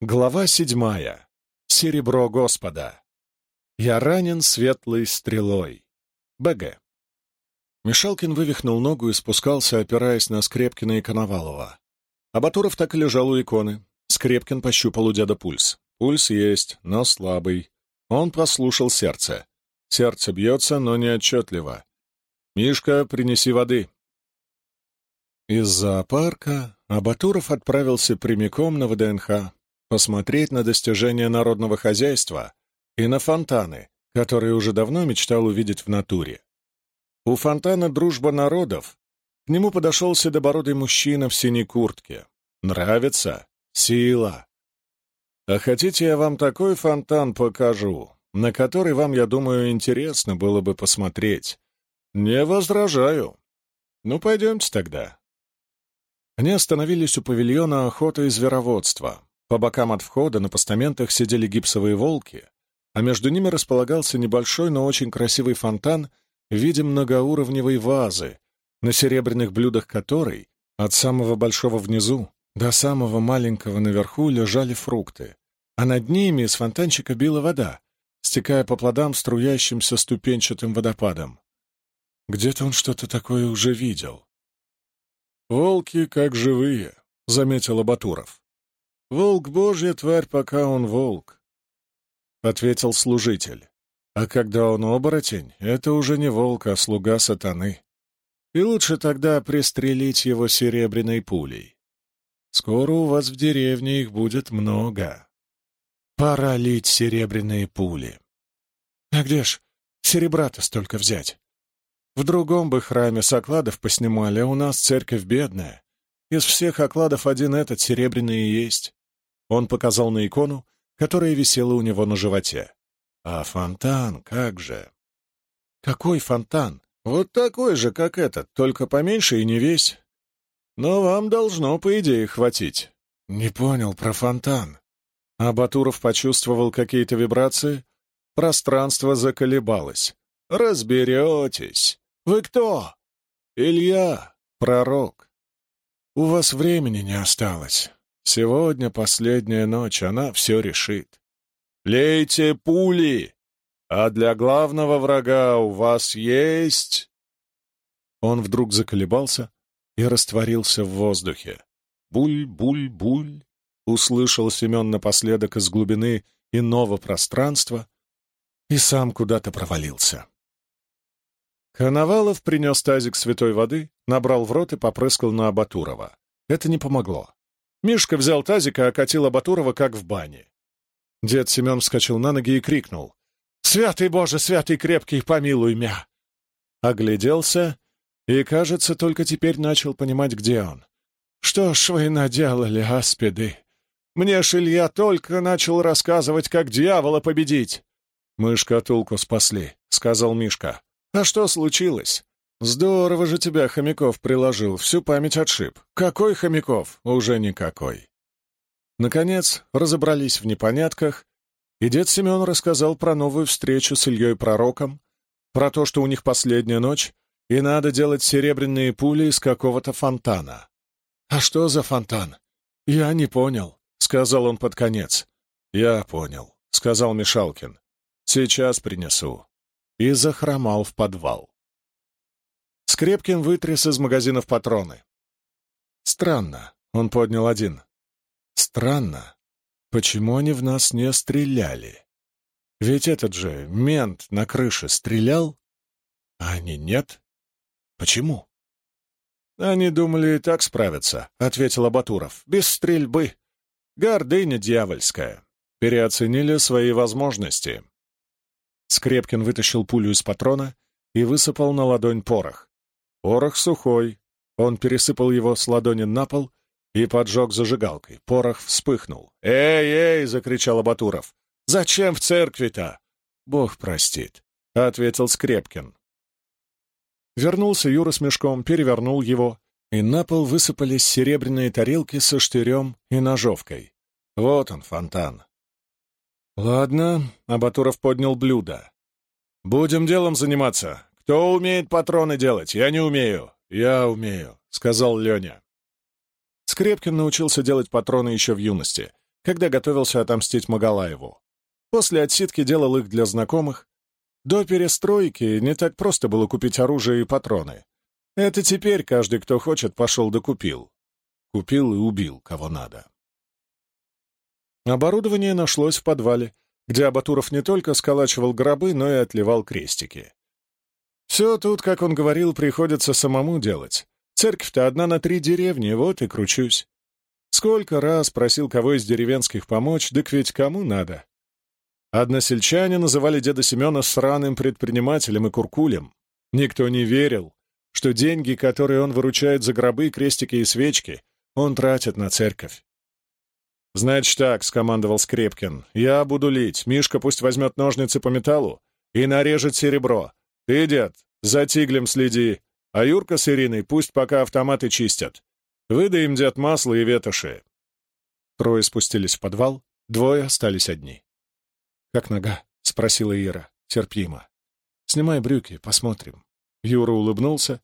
Глава седьмая. Серебро Господа. Я ранен светлой стрелой. БГ. Мишалкин вывихнул ногу и спускался, опираясь на Скрепкина и Коновалова. Абатуров так и лежал у иконы. Скрепкин пощупал у деда пульс. Пульс есть, но слабый. Он послушал сердце. Сердце бьется, но не отчетливо. «Мишка, принеси воды». Из зоопарка Абатуров отправился прямиком на ВДНХ, посмотреть на достижения народного хозяйства и на фонтаны, которые уже давно мечтал увидеть в натуре. У фонтана «Дружба народов» к нему подошел седобородый мужчина в синей куртке. «Нравится? Сила!» «А хотите, я вам такой фонтан покажу, на который вам, я думаю, интересно было бы посмотреть?» «Не возражаю. Ну, пойдемте тогда». Они остановились у павильона охоты и звероводства, по бокам от входа на постаментах сидели гипсовые волки, а между ними располагался небольшой, но очень красивый фонтан в виде многоуровневой вазы, на серебряных блюдах которой от самого большого внизу до самого маленького наверху лежали фрукты, а над ними из фонтанчика била вода, стекая по плодам струящимся ступенчатым водопадом. Где-то он что-то такое уже видел. «Волки как живые», — заметил Абатуров. «Волк — божья тварь, пока он волк», — ответил служитель. «А когда он оборотень, это уже не волк, а слуга сатаны. И лучше тогда пристрелить его серебряной пулей. Скоро у вас в деревне их будет много. Пора лить серебряные пули. А где ж серебра-то столько взять? В другом бы храме с окладов поснимали, а у нас церковь бедная. Из всех окладов один этот серебряный и есть. Он показал на икону, которая висела у него на животе. А фонтан, как же? Какой фонтан? Вот такой же, как этот, только поменьше и не весь. Но вам должно, по идее, хватить. Не понял про фонтан. А Батуров почувствовал какие-то вибрации. Пространство заколебалось. Разберетесь. Вы кто? Илья, пророк. У вас времени не осталось. Сегодня последняя ночь, она все решит. Лейте пули, а для главного врага у вас есть...» Он вдруг заколебался и растворился в воздухе. «Буль-буль-буль!» — услышал Семен напоследок из глубины иного пространства и сам куда-то провалился. Коновалов принес тазик святой воды, набрал в рот и попрыскал на Абатурова. Это не помогло. Мишка взял тазик и окатил Абатурова, как в бане. Дед Семен вскочил на ноги и крикнул. «Святый Боже, святый крепкий, помилуй мя!» Огляделся и, кажется, только теперь начал понимать, где он. «Что ж вы наделали, аспиды? Мне ж Илья только начал рассказывать, как дьявола победить!» «Мы шкатулку спасли», — сказал Мишка. «А что случилось?» «Здорово же тебя Хомяков приложил, всю память отшиб. Какой Хомяков? Уже никакой». Наконец, разобрались в непонятках, и дед Семен рассказал про новую встречу с Ильей Пророком, про то, что у них последняя ночь, и надо делать серебряные пули из какого-то фонтана. «А что за фонтан?» «Я не понял», — сказал он под конец. «Я понял», — сказал Мишалкин. «Сейчас принесу». И захромал в подвал. Скрепкин вытряс из магазинов патроны. «Странно», — он поднял один. «Странно, почему они в нас не стреляли? Ведь этот же мент на крыше стрелял, а они нет. Почему?» «Они думали и так справиться», — ответил Абатуров. «Без стрельбы. Гордыня дьявольская. Переоценили свои возможности». Скрепкин вытащил пулю из патрона и высыпал на ладонь порох. Порох сухой. Он пересыпал его с ладони на пол и поджег зажигалкой. Порох вспыхнул. «Эй, эй!» — закричал Абатуров. «Зачем в церкви-то?» «Бог простит», — ответил Скрепкин. Вернулся Юра с мешком, перевернул его, и на пол высыпались серебряные тарелки со штырем и ножовкой. Вот он, фонтан. «Ладно», — Абатуров поднял блюдо. «Будем делом заниматься. «Кто умеет патроны делать? Я не умею». «Я умею», — сказал Леня. Скрепкин научился делать патроны еще в юности, когда готовился отомстить Магалаеву. После отсидки делал их для знакомых. До перестройки не так просто было купить оружие и патроны. Это теперь каждый, кто хочет, пошел да купил. Купил и убил, кого надо. Оборудование нашлось в подвале, где Абатуров не только сколачивал гробы, но и отливал крестики. Все тут, как он говорил, приходится самому делать. Церковь-то одна на три деревни, вот и кручусь. Сколько раз просил кого из деревенских помочь, да ведь кому надо. Односельчане называли деда Семена сраным предпринимателем и куркулем. Никто не верил, что деньги, которые он выручает за гробы, крестики и свечки, он тратит на церковь. «Значит так», — скомандовал Скрепкин, — «я буду лить, Мишка пусть возьмет ножницы по металлу и нарежет серебро. Ты, дед, за тиглем следи, а Юрка с Ириной пусть пока автоматы чистят. Выдай им, дед, масло и ветоши». Трое спустились в подвал, двое остались одни. «Как нога?» — спросила Ира. «Терпимо. Снимай брюки, посмотрим». Юра улыбнулся,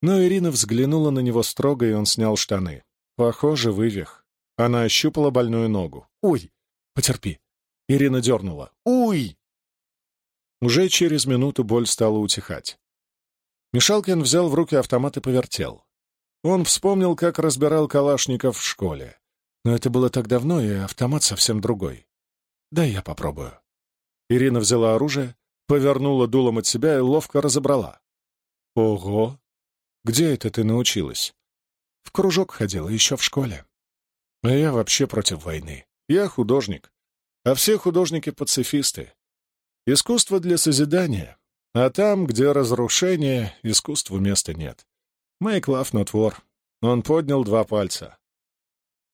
но Ирина взглянула на него строго, и он снял штаны. Похоже, вывих. Она ощупала больную ногу. «Ой! Потерпи!» Ирина дернула. «Уй!» Уже через минуту боль стала утихать. Мишалкин взял в руки автомат и повертел. Он вспомнил, как разбирал калашников в школе. Но это было так давно, и автомат совсем другой. «Да я попробую». Ирина взяла оружие, повернула дулом от себя и ловко разобрала. «Ого! Где это ты научилась?» В кружок ходила еще в школе. А я вообще против войны. Я художник. А все художники — пацифисты. Искусство для созидания. А там, где разрушение, искусству места нет. Make love, not. Он поднял два пальца.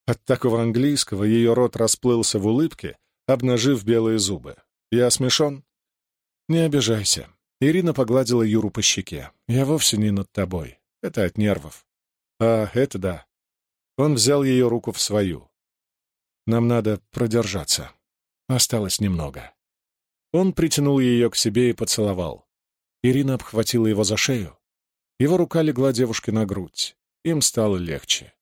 От такого английского ее рот расплылся в улыбке, обнажив белые зубы. «Я смешон?» «Не обижайся». Ирина погладила Юру по щеке. «Я вовсе не над тобой. Это от нервов. А, это да. Он взял ее руку в свою. Нам надо продержаться. Осталось немного. Он притянул ее к себе и поцеловал. Ирина обхватила его за шею. Его рука легла девушке на грудь. Им стало легче.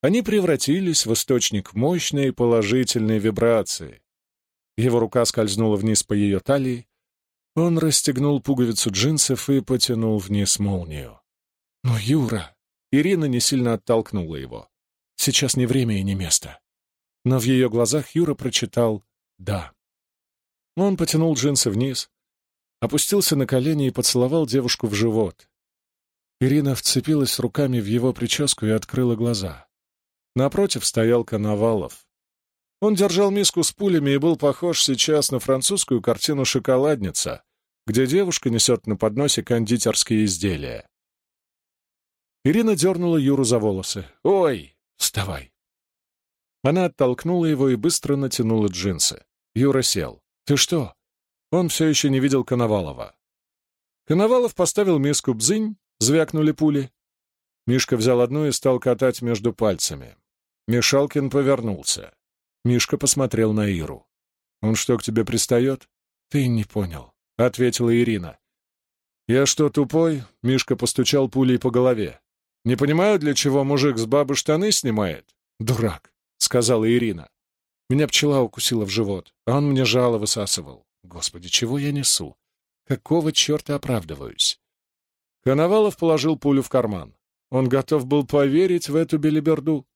Они превратились в источник мощной положительной вибрации. Его рука скользнула вниз по ее талии. Он расстегнул пуговицу джинсов и потянул вниз молнию. «Но, Юра!» Ирина не сильно оттолкнула его. Сейчас не время и не место. Но в ее глазах Юра прочитал «да». Он потянул джинсы вниз, опустился на колени и поцеловал девушку в живот. Ирина вцепилась руками в его прическу и открыла глаза. Напротив стоял Коновалов. Он держал миску с пулями и был похож сейчас на французскую картину «Шоколадница», где девушка несет на подносе кондитерские изделия. Ирина дернула Юру за волосы. «Ой, вставай!» Она оттолкнула его и быстро натянула джинсы. Юра сел. «Ты что?» Он все еще не видел Коновалова. Коновалов поставил миску бзынь, звякнули пули. Мишка взял одну и стал катать между пальцами. Мишалкин повернулся. Мишка посмотрел на Иру. «Он что, к тебе пристает?» «Ты не понял», — ответила Ирина. «Я что, тупой?» — Мишка постучал пулей по голове. Не понимаю, для чего мужик с бабы штаны снимает. Дурак, сказала Ирина. Меня пчела укусила в живот, а он мне жало высасывал. Господи, чего я несу? Какого черта оправдываюсь? Коновалов положил пулю в карман. Он готов был поверить в эту белиберду.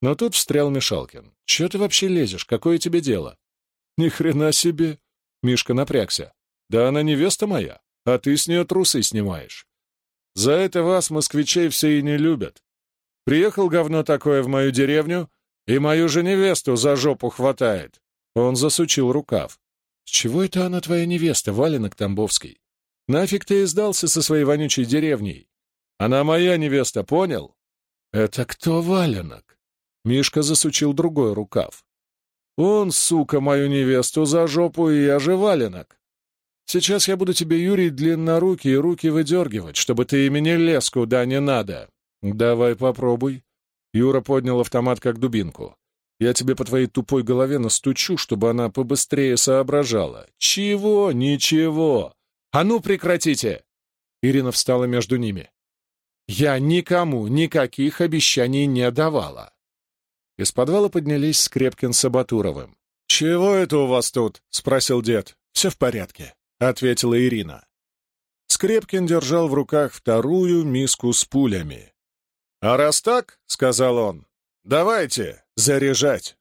Но тут встрял Мишалкин. «Чего ты вообще лезешь? Какое тебе дело?» «Ни хрена себе!» Мишка напрягся. «Да она невеста моя, а ты с нее трусы снимаешь. За это вас, москвичей, все и не любят. Приехал говно такое в мою деревню, и мою же невесту за жопу хватает. Он засучил рукав. С чего это она твоя невеста, Валенок Тамбовский? Нафиг ты издался со своей вонючей деревней? Она моя невеста, понял? Это кто Валенок? Мишка засучил другой рукав. Он, сука, мою невесту за жопу, и я же Валенок. Сейчас я буду тебе, Юрий, длиннорукие руки выдергивать, чтобы ты ими не лез куда не надо. Давай попробуй. Юра поднял автомат как дубинку. Я тебе по твоей тупой голове настучу, чтобы она побыстрее соображала. Чего? Ничего. А ну прекратите! Ирина встала между ними. Я никому никаких обещаний не давала. Из подвала поднялись Скрепкин с Абатуровым. «Чего это у вас тут?» — спросил дед. «Все в порядке», — ответила Ирина. Скрепкин держал в руках вторую миску с пулями. «А раз так, — сказал он, — давайте заряжать».